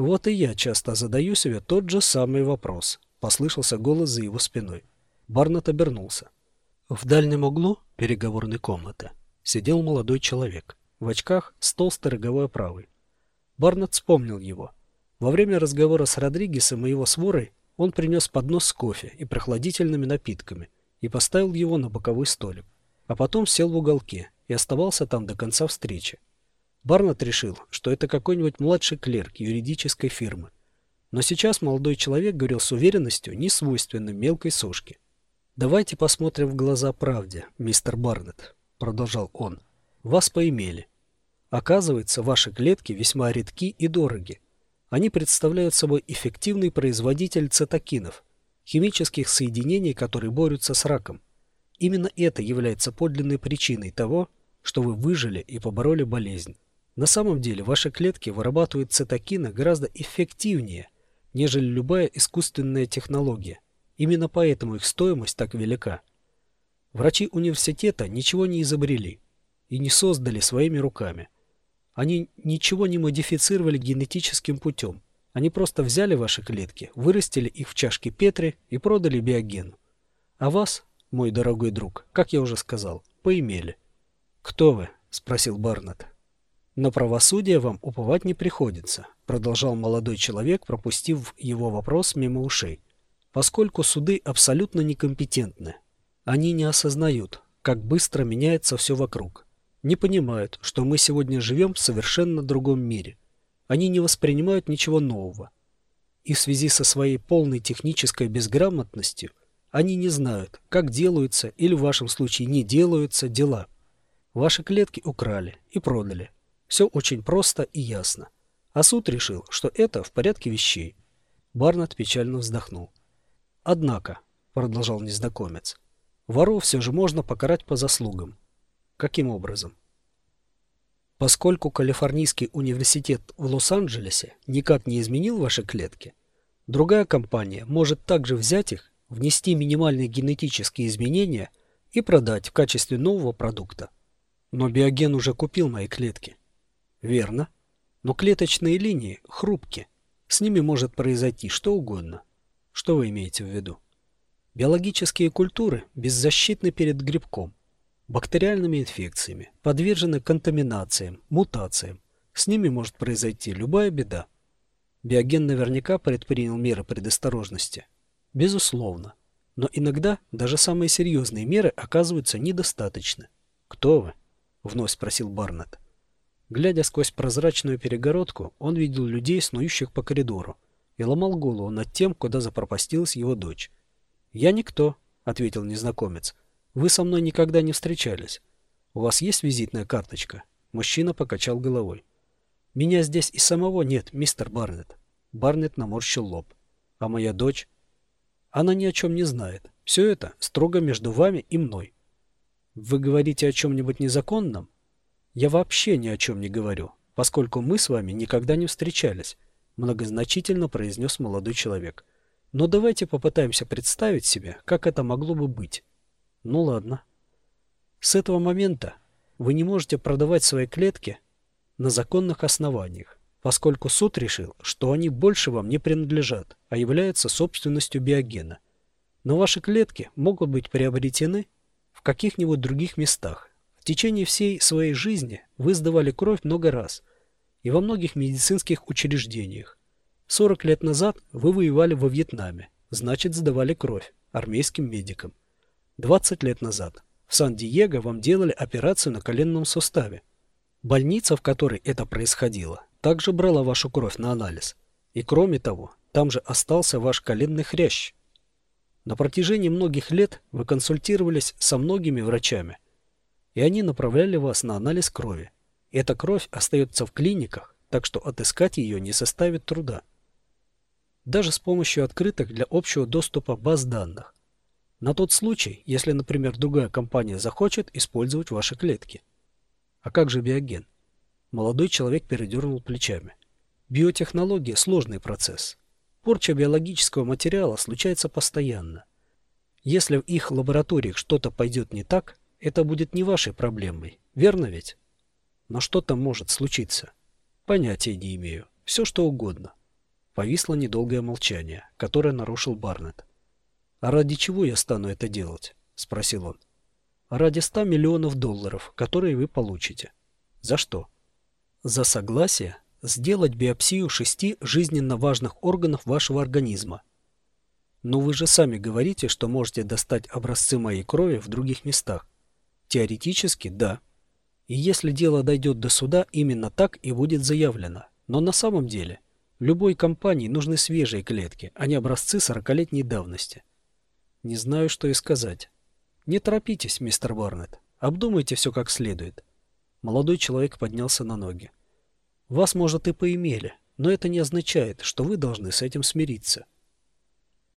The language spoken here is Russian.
Вот и я часто задаю себе тот же самый вопрос. Послышался голос за его спиной. Барнетт обернулся. В дальнем углу переговорной комнаты сидел молодой человек в очках с толстой роговой оправой. Барнетт вспомнил его. Во время разговора с Родригесом и его сворой он принес поднос с кофе и прохладительными напитками и поставил его на боковой столик, а потом сел в уголке и оставался там до конца встречи. Барнетт решил, что это какой-нибудь младший клерк юридической фирмы. Но сейчас молодой человек говорил с уверенностью, не свойственной мелкой сошке. «Давайте посмотрим в глаза правде, мистер Барнетт», — продолжал он. «Вас поимели. Оказывается, ваши клетки весьма редки и дороги. Они представляют собой эффективный производитель цитокинов, химических соединений, которые борются с раком. Именно это является подлинной причиной того, что вы выжили и побороли болезнь. На самом деле ваши клетки вырабатывают цитокины гораздо эффективнее, нежели любая искусственная технология. Именно поэтому их стоимость так велика. Врачи университета ничего не изобрели и не создали своими руками – они ничего не модифицировали генетическим путем. Они просто взяли ваши клетки, вырастили их в чашке Петри и продали биогену. А вас, мой дорогой друг, как я уже сказал, поимели. «Кто вы?» – спросил Барнетт. «На правосудие вам уповать не приходится», – продолжал молодой человек, пропустив его вопрос мимо ушей. «Поскольку суды абсолютно некомпетентны. Они не осознают, как быстро меняется все вокруг не понимают, что мы сегодня живем в совершенно другом мире. Они не воспринимают ничего нового. И в связи со своей полной технической безграмотностью они не знают, как делаются или в вашем случае не делаются дела. Ваши клетки украли и продали. Все очень просто и ясно. А суд решил, что это в порядке вещей. Барнетт печально вздохнул. «Однако», — продолжал незнакомец, — «воров все же можно покарать по заслугам. Каким образом? Поскольку Калифорнийский университет в Лос-Анджелесе никак не изменил ваши клетки, другая компания может также взять их, внести минимальные генетические изменения и продать в качестве нового продукта. Но биоген уже купил мои клетки. Верно. Но клеточные линии хрупки. С ними может произойти что угодно. Что вы имеете в виду? Биологические культуры беззащитны перед грибком бактериальными инфекциями, подвержены контаминациям, мутациям. С ними может произойти любая беда. Биоген наверняка предпринял меры предосторожности. Безусловно. Но иногда даже самые серьезные меры оказываются недостаточны. «Кто вы?» — вновь спросил Барнетт. Глядя сквозь прозрачную перегородку, он видел людей, снующих по коридору, и ломал голову над тем, куда запропастилась его дочь. «Я никто», — ответил незнакомец. Вы со мной никогда не встречались. У вас есть визитная карточка?» Мужчина покачал головой. «Меня здесь и самого нет, мистер Барнетт». Барнетт наморщил лоб. «А моя дочь?» «Она ни о чем не знает. Все это строго между вами и мной». «Вы говорите о чем-нибудь незаконном?» «Я вообще ни о чем не говорю, поскольку мы с вами никогда не встречались», многозначительно произнес молодой человек. «Но давайте попытаемся представить себе, как это могло бы быть». Ну ладно. С этого момента вы не можете продавать свои клетки на законных основаниях, поскольку суд решил, что они больше вам не принадлежат, а являются собственностью биогена. Но ваши клетки могут быть приобретены в каких-нибудь других местах. В течение всей своей жизни вы сдавали кровь много раз и во многих медицинских учреждениях. 40 лет назад вы воевали во Вьетнаме, значит сдавали кровь армейским медикам. 20 лет назад в Сан-Диего вам делали операцию на коленном суставе. Больница, в которой это происходило, также брала вашу кровь на анализ. И кроме того, там же остался ваш коленный хрящ. На протяжении многих лет вы консультировались со многими врачами, и они направляли вас на анализ крови. Эта кровь остается в клиниках, так что отыскать ее не составит труда. Даже с помощью открытых для общего доступа баз данных. На тот случай, если, например, другая компания захочет использовать ваши клетки. А как же биоген? Молодой человек передернул плечами. Биотехнология – сложный процесс. Порча биологического материала случается постоянно. Если в их лабораториях что-то пойдет не так, это будет не вашей проблемой, верно ведь? Но что там может случиться? Понятия не имею. Все что угодно. Повисло недолгое молчание, которое нарушил Барнетт. «А ради чего я стану это делать?» – спросил он. «Ради ста миллионов долларов, которые вы получите». «За что?» «За согласие сделать биопсию шести жизненно важных органов вашего организма. Но вы же сами говорите, что можете достать образцы моей крови в других местах. Теоретически, да. И если дело дойдет до суда, именно так и будет заявлено. Но на самом деле, любой компании нужны свежие клетки, а не образцы 40-летней давности. Не знаю, что и сказать. Не торопитесь, мистер Барнетт. Обдумайте все как следует. Молодой человек поднялся на ноги. Вас, может, и поимели, но это не означает, что вы должны с этим смириться.